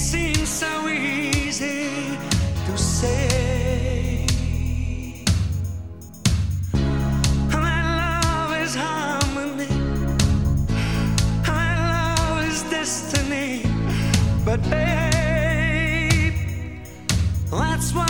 seems so easy to say. Love is harmony, love is destiny. But, babe, that's why.